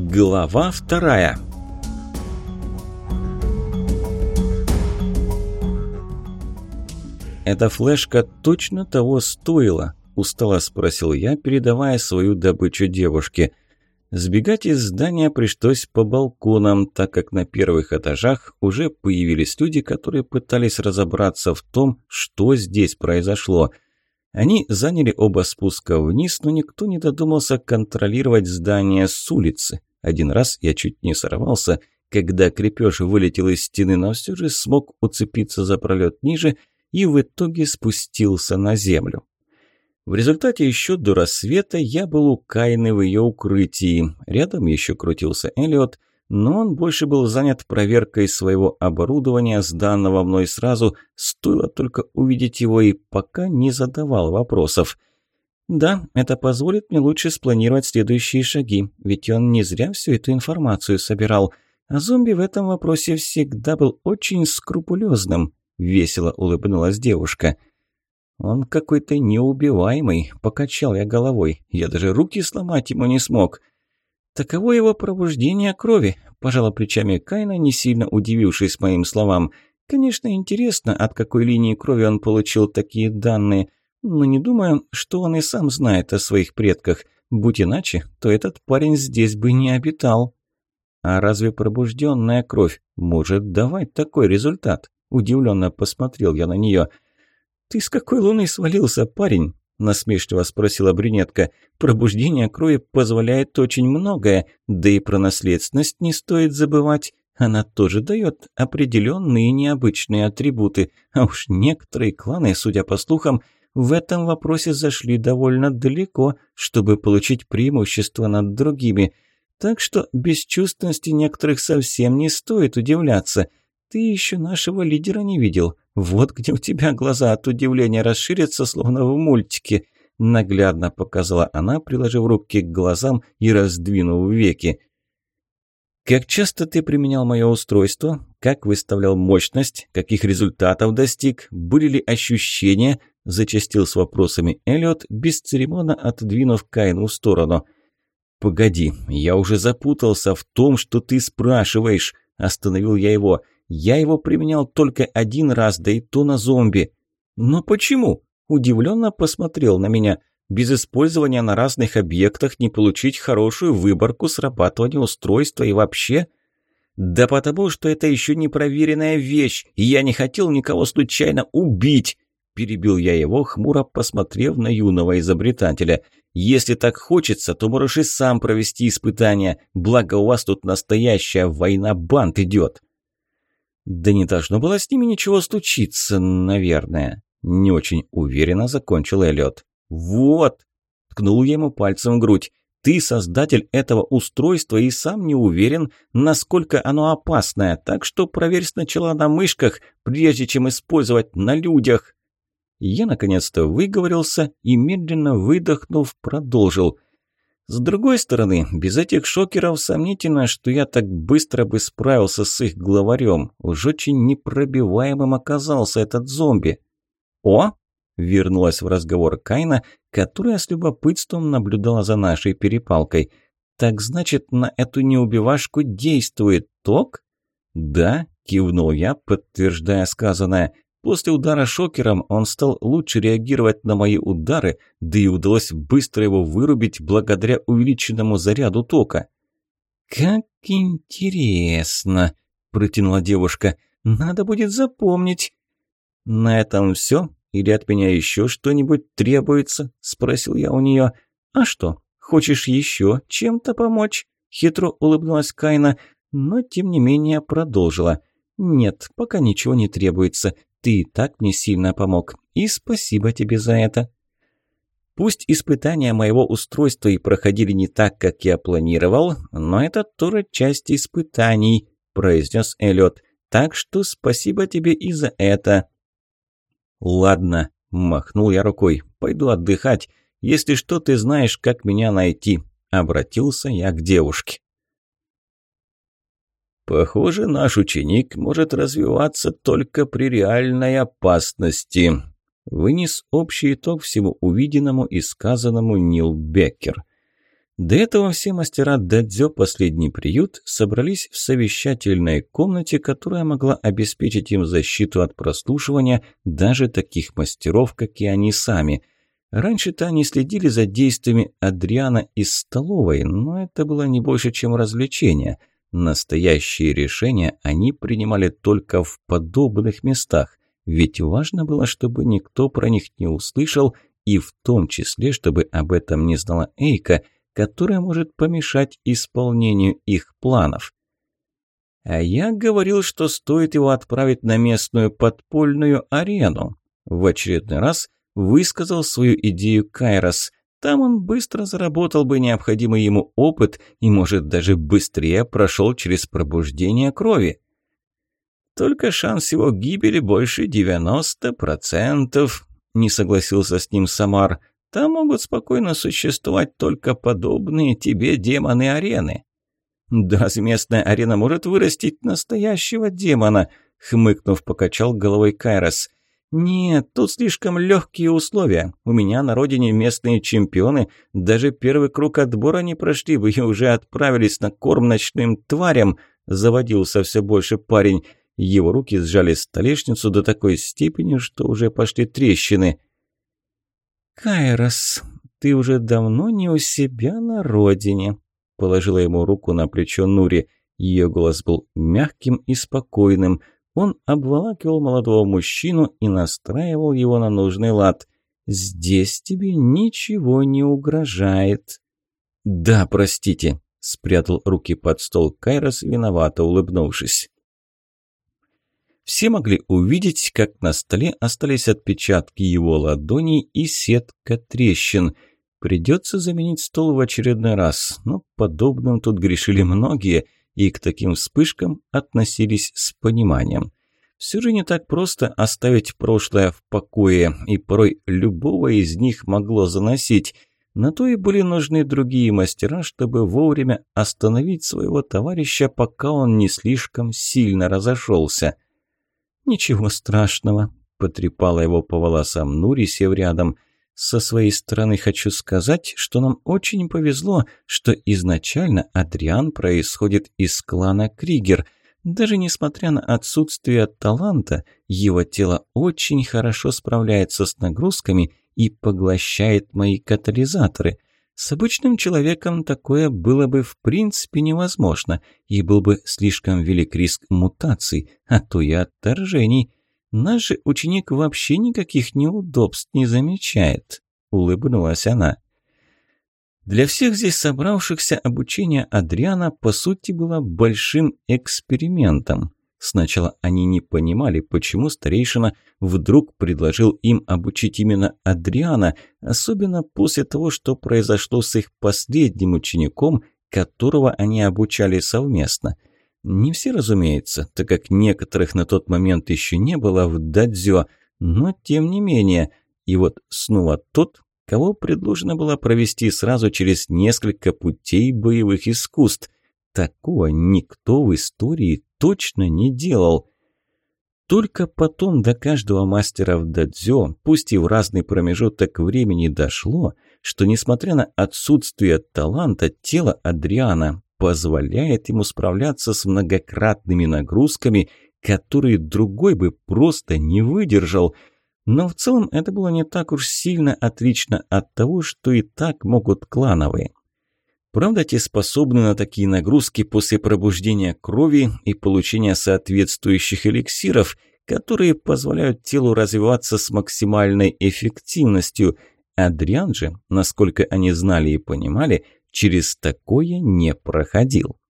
Глава вторая «Эта флешка точно того стоила?» – устало спросил я, передавая свою добычу девушке. Сбегать из здания пришлось по балконам, так как на первых этажах уже появились люди, которые пытались разобраться в том, что здесь произошло – они заняли оба спуска вниз, но никто не додумался контролировать здание с улицы. Один раз я чуть не сорвался, когда крепеж вылетел из стены, но все же смог уцепиться за пролет ниже и в итоге спустился на землю. В результате еще до рассвета я был у Кайны в ее укрытии. Рядом еще крутился Элliot, но он больше был занят проверкой своего оборудования, сданного мной сразу, стоило только увидеть его и пока не задавал вопросов. Да, это позволит мне лучше спланировать следующие шаги, ведь он не зря всю эту информацию собирал. А зомби в этом вопросе всегда был очень скрупулезным, весело улыбнулась девушка. Он какой-то неубиваемый, покачал я головой. Я даже руки сломать ему не смог. Таково его пробуждение крови, пожала плечами Кайна, не сильно удивившись моим словам. Конечно, интересно, от какой линии крови он получил такие данные, но не думаю, что он и сам знает о своих предках. Будь иначе, то этот парень здесь бы не обитал. А разве пробужденная кровь может давать такой результат? Удивленно посмотрел я на нее. «Ты с какой луны свалился, парень?» – насмешливо спросила брюнетка. «Пробуждение крови позволяет очень многое, да и про наследственность не стоит забывать. Она тоже дает определенные необычные атрибуты, а уж некоторые кланы, судя по слухам, в этом вопросе зашли довольно далеко, чтобы получить преимущество над другими. Так что бесчувственности некоторых совсем не стоит удивляться. Ты еще нашего лидера не видел. Вот где у тебя глаза от удивления расширятся, словно в мультике. Наглядно показала она, приложив руки к глазам и раздвинув веки. «Как часто ты применял мое устройство? Как выставлял мощность? Каких результатов достиг? Были ли ощущения?» Зачастил с вопросами Эллиот, бесцеремонно отодвинув Кайну в сторону. «Погоди, я уже запутался в том, что ты спрашиваешь», – остановил я его. Я его применял только один раз, да и то на зомби. Но почему? Удивленно посмотрел на меня. Без использования на разных объектах не получить хорошую выборку срабатывания устройства и вообще... Да потому что это еще не проверенная вещь, и я не хотел никого случайно убить. Перебил я его, хмуро посмотрев на юного изобретателя. «Если так хочется, то можешь и сам провести испытания, благо у вас тут настоящая война банд идет». Да не должно было с ними ничего случиться, наверное. Не очень уверенно закончил Эллиот. «Вот!» – ткнул я ему пальцем в грудь. «Ты создатель этого устройства и сам не уверен, насколько оно опасное, так что проверь сначала на мышках, прежде чем использовать на людях». Я наконец-то выговорился и, медленно выдохнув, продолжил – с другой стороны, без этих шокеров сомнительно, что я так быстро бы справился с их главарем. Уж очень непробиваемым оказался этот зомби. «О!» – вернулась в разговор Кайна, которая с любопытством наблюдала за нашей перепалкой. «Так значит, на эту неубивашку действует ток?» «Да», – кивнул я, подтверждая сказанное. После удара шокером он стал лучше реагировать на мои удары, да и удалось быстро его вырубить благодаря увеличенному заряду тока. «Как интересно!» – протянула девушка. «Надо будет запомнить». «На этом все? Или от меня еще что-нибудь требуется?» – спросил я у нее. «А что, хочешь еще чем-то помочь?» – хитро улыбнулась Кайна, но тем не менее продолжила. «Нет, пока ничего не требуется. Ты и так мне сильно помог, и спасибо тебе за это. Пусть испытания моего устройства и проходили не так, как я планировал, но это тоже часть испытаний, произнес Эллиот. Так что спасибо тебе и за это. Ладно, махнул я рукой. Пойду отдыхать. Если что, ты знаешь, как меня найти. Обратился я к девушке. Похоже, наш ученик может развиваться только при реальной опасности. Вынес общий итог всему увиденному и сказанному Нил Беккер. До этого все мастера дадзё «Последний приют» собрались в совещательной комнате, которая могла обеспечить им защиту от прослушивания даже таких мастеров, как и они сами. Раньше-то они следили за действиями Адриана из столовой, но это было не больше, чем развлечение. Настоящие решения они принимали только в подобных местах, ведь важно было, чтобы никто про них не услышал, и в том числе, чтобы об этом не знала Эйка – которая может помешать исполнению их планов. А я говорил, что стоит его отправить на местную подпольную арену. В очередной раз высказал свою идею Кайрос. Там он быстро заработал бы необходимый ему опыт и, может, даже быстрее прошел через пробуждение крови. Только шанс его гибели больше 90%, не согласился с ним Самар. Там могут спокойно существовать только подобные тебе демоны-арены». «Да разве местная арена может вырастить настоящего демона?» — хмыкнув, покачал головой Кайрос. «Нет, тут слишком легкие условия. У меня на родине местные чемпионы даже первый круг отбора не прошли бы и уже отправились на корм ночным тварям», — заводился все больше парень. Его руки сжали столешницу до такой степени, что уже пошли трещины. «Кайрос, ты уже давно не у себя на родине», – положила ему руку на плечо Нури. Ее голос был мягким и спокойным. Он обволакивал молодого мужчину и настраивал его на нужный лад. «Здесь тебе ничего не угрожает». «Да, простите», – спрятал руки под стол Кайрос, виновато улыбнувшись. Все могли увидеть, как на столе остались отпечатки его ладоней и сетка трещин. Придется заменить стол в очередной раз, но подобным тут грешили многие и к таким вспышкам относились с пониманием. Все же не так просто оставить прошлое в покое, и порой любого из них могло заносить. На то и были нужны другие мастера, чтобы вовремя остановить своего товарища, пока он не слишком сильно разошелся. «Ничего страшного», – потрепала его по волосам Нури, сев рядом. «Со своей стороны хочу сказать, что нам очень повезло, что изначально Адриан происходит из клана Кригер. Даже несмотря на отсутствие таланта, его тело очень хорошо справляется с нагрузками и поглощает мои катализаторы». С обычным человеком такое было бы в принципе невозможно, и был бы слишком велик риск мутаций, а то и отторжений. Наш ученик вообще никаких неудобств не замечает», — улыбнулась она. Для всех здесь собравшихся обучение Адриана по сути было большим экспериментом. Сначала они не понимали, почему старейшина вдруг предложил им обучить именно Адриана, особенно после того, что произошло с их последним учеником, которого они обучали совместно. Не все, разумеется, так как некоторых на тот момент еще не было в дадзё, но тем не менее. И вот снова тот, кого предложено было провести сразу через несколько путей боевых искусств. Такого никто в истории точно не делал. Только потом до каждого мастера в дадзё, пусть и в разный промежуток времени дошло, что несмотря на отсутствие таланта, тело Адриана позволяет ему справляться с многократными нагрузками, которые другой бы просто не выдержал. Но в целом это было не так уж сильно отлично от того, что и так могут клановые. Правда, те способны на такие нагрузки после пробуждения крови и получения соответствующих эликсиров, которые позволяют телу развиваться с максимальной эффективностью. Адриан же, насколько они знали и понимали, через такое не проходил.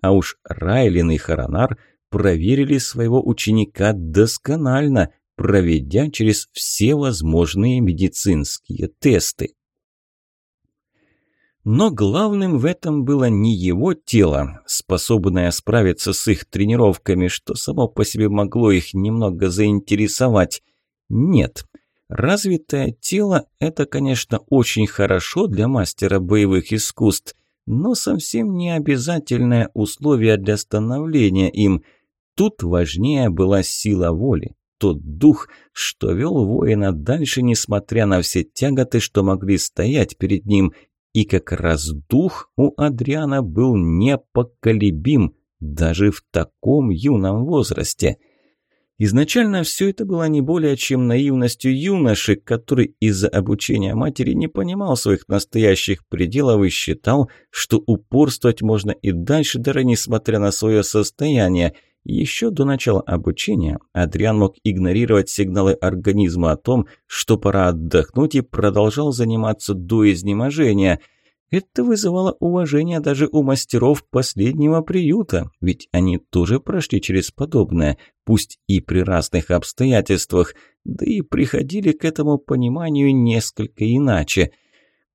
А уж Райлин и Харанар проверили своего ученика досконально, проведя через все возможные медицинские тесты. Но главным в этом было не его тело, способное справиться с их тренировками, что само по себе могло их немного заинтересовать. Нет, развитое тело – это, конечно, очень хорошо для мастера боевых искусств, но совсем не обязательное условие для становления им. Тут важнее была сила воли, тот дух, что вел воина дальше, несмотря на все тяготы, что могли стоять перед ним – И как раз дух у Адриана был непоколебим, даже в таком юном возрасте. Изначально все это было не более чем наивностью юноши, который из-за обучения матери не понимал своих настоящих пределов и считал, что упорствовать можно и дальше, даже несмотря на свое состояние. Еще до начала обучения Адриан мог игнорировать сигналы организма о том, что пора отдохнуть и продолжал заниматься до изнеможения – это вызывало уважение даже у мастеров последнего приюта, ведь они тоже прошли через подобное, пусть и при разных обстоятельствах, да и приходили к этому пониманию несколько иначе.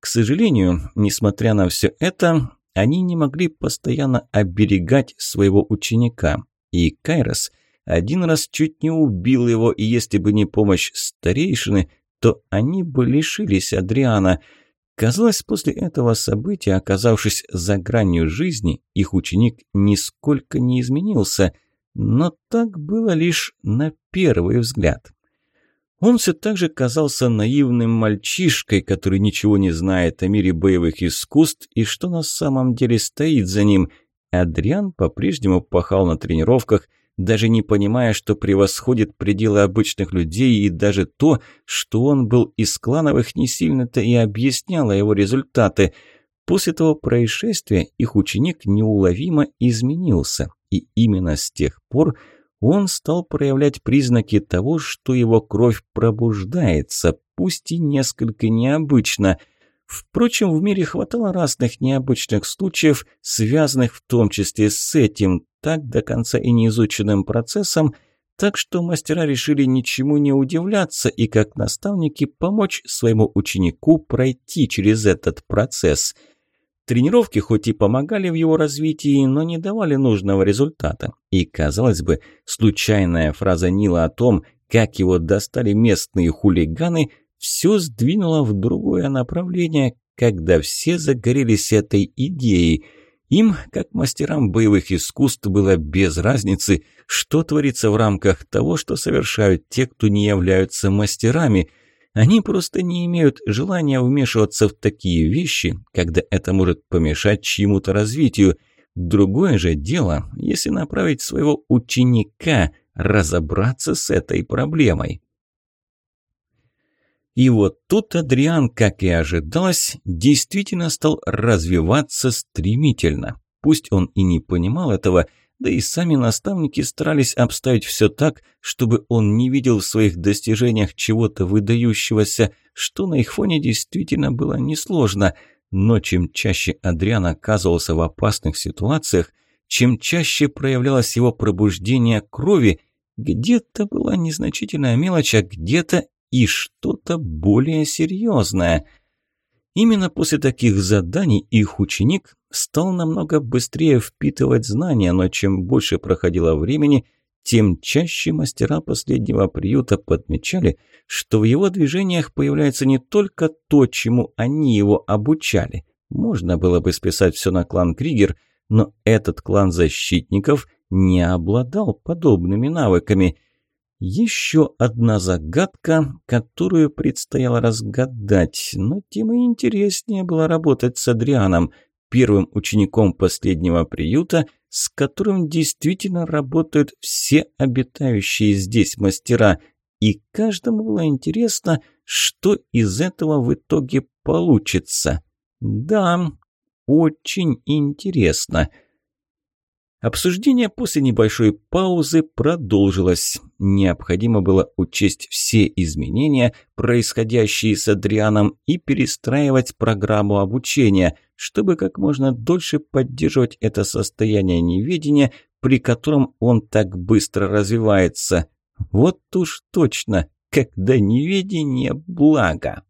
К сожалению, несмотря на все это, они не могли постоянно оберегать своего ученика, и Кайрос один раз чуть не убил его, и если бы не помощь старейшины, то они бы лишились Адриана – Казалось, после этого события, оказавшись за гранью жизни, их ученик нисколько не изменился, но так было лишь на первый взгляд. Он все так же казался наивным мальчишкой, который ничего не знает о мире боевых искусств и что на самом деле стоит за ним. Адриан по-прежнему пахал на тренировках – даже не понимая, что превосходит пределы обычных людей, и даже то, что он был из клановых, не сильно-то и объясняло его результаты. После того происшествия их ученик неуловимо изменился, и именно с тех пор он стал проявлять признаки того, что его кровь пробуждается, пусть и несколько необычно – Впрочем, в мире хватало разных необычных случаев, связанных в том числе с этим, так до конца и неизученным процессом, так что мастера решили ничему не удивляться и как наставники помочь своему ученику пройти через этот процесс. Тренировки хоть и помогали в его развитии, но не давали нужного результата. И, казалось бы, случайная фраза Нила о том, как его достали местные хулиганы, все сдвинуло в другое направление, когда все загорелись этой идеей – им, как мастерам боевых искусств, было без разницы, что творится в рамках того, что совершают те, кто не являются мастерами. Они просто не имеют желания вмешиваться в такие вещи, когда это может помешать чьему-то развитию. Другое же дело, если направить своего ученика разобраться с этой проблемой. И вот тут Адриан, как и ожидалось, действительно стал развиваться стремительно. Пусть он и не понимал этого, да и сами наставники старались обставить все так, чтобы он не видел в своих достижениях чего-то выдающегося, что на их фоне действительно было несложно. Но чем чаще Адриан оказывался в опасных ситуациях, чем чаще проявлялось его пробуждение крови, где-то была незначительная мелочь, а где-то и что-то более серьезное. Именно после таких заданий их ученик стал намного быстрее впитывать знания, но чем больше проходило времени, тем чаще мастера последнего приюта подмечали, что в его движениях появляется не только то, чему они его обучали. Можно было бы списать все на клан Кригер, но этот клан защитников не обладал подобными навыками – еще одна загадка, которую предстояло разгадать, но тем и интереснее было работать с Адрианом, первым учеником последнего приюта, с которым действительно работают все обитающие здесь мастера, и каждому было интересно, что из этого в итоге получится. Да, очень интересно. Обсуждение после небольшой паузы продолжилось. Необходимо было учесть все изменения, происходящие с Адрианом, и перестраивать программу обучения, чтобы как можно дольше поддерживать это состояние неведения, при котором он так быстро развивается. Вот уж точно, когда неведение – благо.